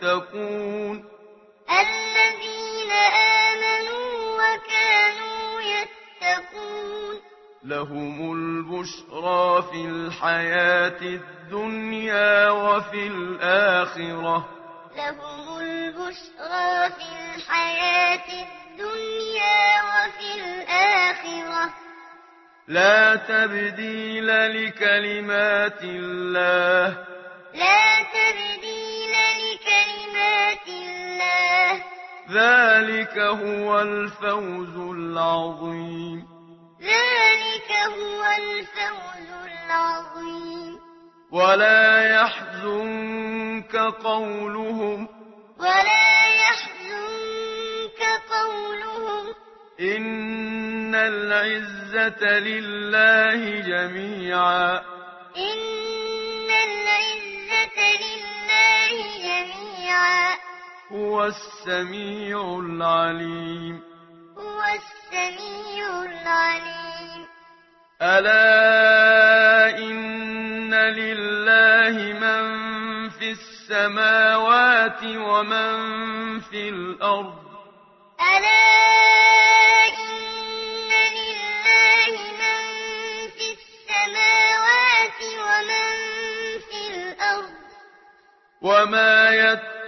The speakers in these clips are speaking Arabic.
يتقون الذين آمنوا وكانوا يتقون لهم البشرى في الحياة الدنيا وفي الآخرة. لهم البشرى في الحياة الدنيا وفي الآخرة. لا تبديل لكلمات الله. ذلك هو الفوز العظيم ذلك هو الفوز العظيم ولا يحزنك قولهم ولا يحزنك قولهم إن العزة لله جميعا هو السميع العليم. هو السميع العليم. ألا إن لله من في السماوات ومن في الأرض. ألا وما يتبع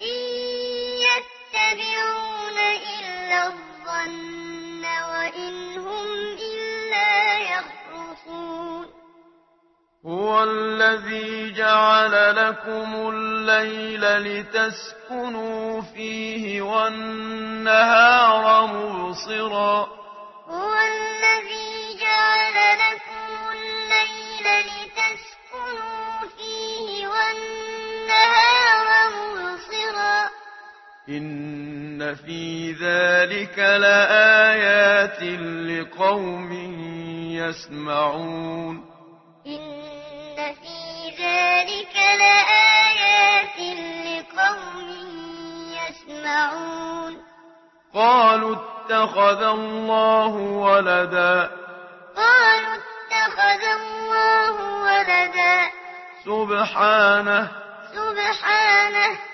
يتبعون هو الذي جعل لكم الليل لتسكنوا فيه والنهار مبصراً. إن في ذلك لآيات لقوم يسمعون إن في ذلك لآيات لقوم يسمعون قالوا اتخذ الله ولدا قالوا اتخذ الله ولدا سبحانه سبحانه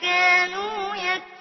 كَانُوا يَكْفُرُونَ